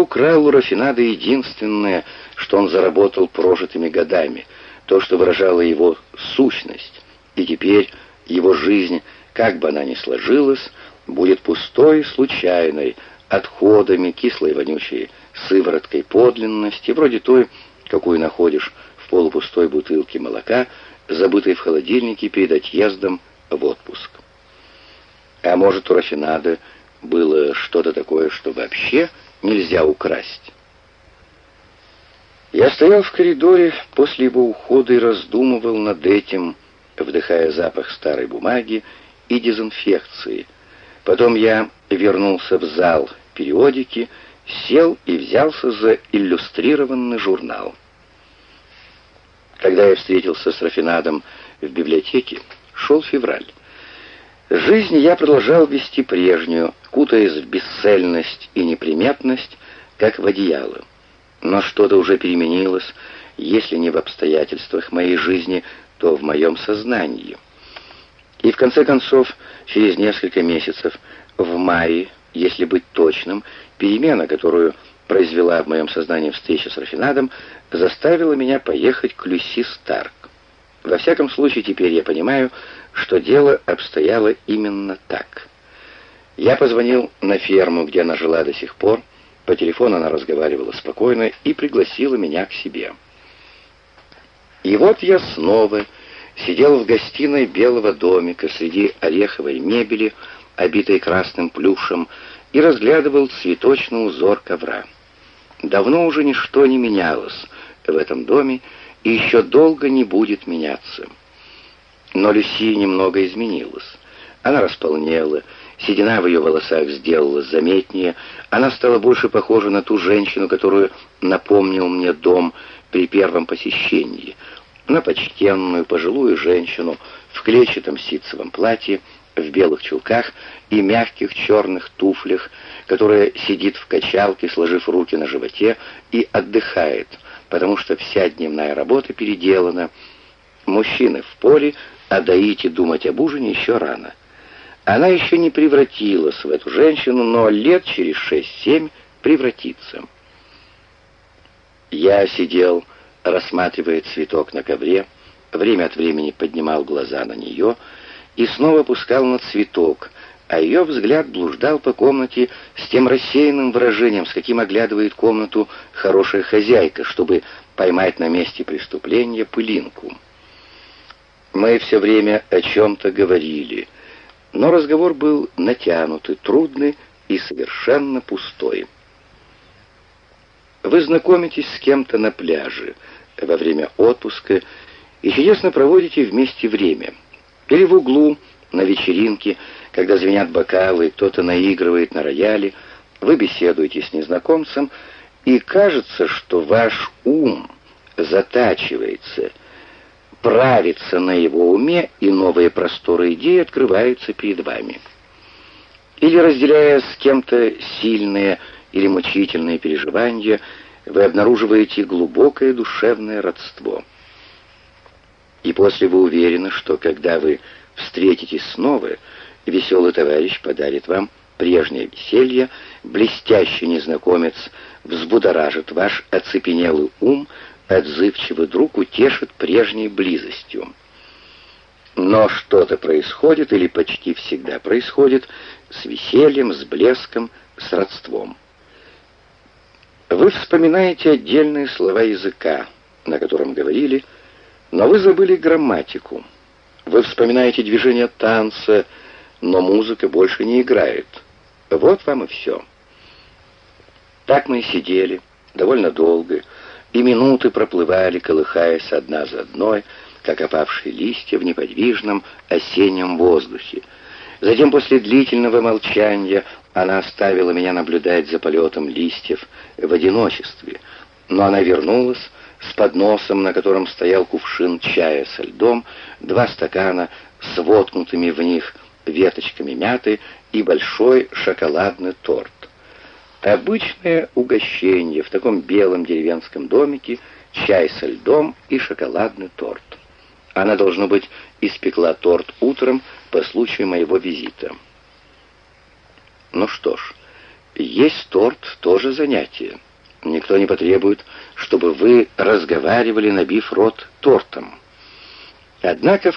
украл у Рафинада единственное, что он заработал прожитыми годами, то, что выражало его сущность, и теперь его жизнь, как бы она ни сложилась, будет пустой случайной, отходами, кислой вонючей сывороткой подлинности, вроде той, какую находишь в полупустой бутылке молока, забытой в холодильнике перед отъездом в отпуск. А может, у Рафинада было что-то такое, что вообще нельзя украсть? Я стоял в коридоре после его ухода и раздумывал над этим, вдыхая запах старой бумаги и дезинфекции. Потом я вернулся в зал периодики, сел и взялся за иллюстрированный журнал. Когда я встретился с Рафинадом в библиотеке, шел февраль. Жизнь я продолжал вести прежнюю, кутаясь в бесцельность и неприметность, как в одеяло. Но что-то уже переменилось, если не в обстоятельствах моей жизни, то в моем сознании. И в конце концов, через несколько месяцев, в мае, если быть точным, перемена, которую произвела в моем сознании встреча с Рафинадом, заставила меня поехать к Люси Старк. Во всяком случае, теперь я понимаю, что дело обстояло именно так. Я позвонил на ферму, где она жила до сих пор, по телефону она разговаривала спокойно и пригласила меня к себе. И вот я снова сидел в гостиной белого домика среди ореховой мебели, обитой красным плюшем, и разглядывал цветочный узор ковра. Давно уже ничто не менялось в этом доме и еще долго не будет меняться. Но Люси немного изменилась. Она располнела, седина в ее волосах сделалась заметнее, она стала больше похожа на ту женщину, которую напомнил мне дом при первом посещении, на почтенную пожилую женщину в клетчатом ситцевом платье, в белых чулках и мягких черных туфлях, которая сидит в качалке, сложив руки на животе, и отдыхает, потому что вся дневная работа переделана. Мужчины в поле, а доить и думать об ужине еще рано. Она еще не превратилась в эту женщину, но лет через шесть-семь превратится. Я сидел, рассматривая цветок на ковре, время от времени поднимал глаза на нее и снова пускал на цветок, а ее взгляд блуждал по комнате с тем рассеянным выражением, с каким оглядывает комнату хорошая хозяйка, чтобы поймать на месте преступления пылинку. Мы все время о чем-то говорили — но разговор был натянутый, трудный и совершенно пустой. Вы знакомитесь с кем-то на пляже во время отпуска и чудесно проводите вместе время. Или в углу, на вечеринке, когда звенят бокалы, кто-то наигрывает на рояле, вы беседуете с незнакомцем, и кажется, что ваш ум затачивается — правится на его уме, и новые просторы идей открываются перед вами. Или разделяя с кем-то сильные или мучительные переживания, вы обнаруживаете глубокое душевное родство. И после вы уверены, что когда вы встретитесь снова, веселый товарищ подарит вам прежнее веселье, блестящий незнакомец взбудоражит ваш оцепенелый ум, отзывчивый друг утешит прежней близостью. Но что-то происходит, или почти всегда происходит, с весельем, с блеском, с родством. Вы вспоминаете отдельные слова языка, на котором говорили, но вы забыли грамматику. Вы вспоминаете движение танца, но музыка больше не играет. Вот вам и все. Так мы и сидели, довольно долго, и минуты проплывали, колыхаясь одна за одной, как опавшие листья в неподвижном осеннем воздухе. Затем, после длительного молчания, она оставила меня наблюдать за полетом листьев в одиночестве, но она вернулась с подносом, на котором стоял кувшин чая со льдом, два стакана с воткнутыми в них веточками мяты и большой шоколадный торт. Обычное угощение в таком белом деревенском домике, чай со льдом и шоколадный торт. Она, должно быть, испекла торт утром по случаю моего визита. Ну что ж, Есть торт — тоже занятие. Никто не потребует, чтобы вы разговаривали, набив рот тортом. Однако в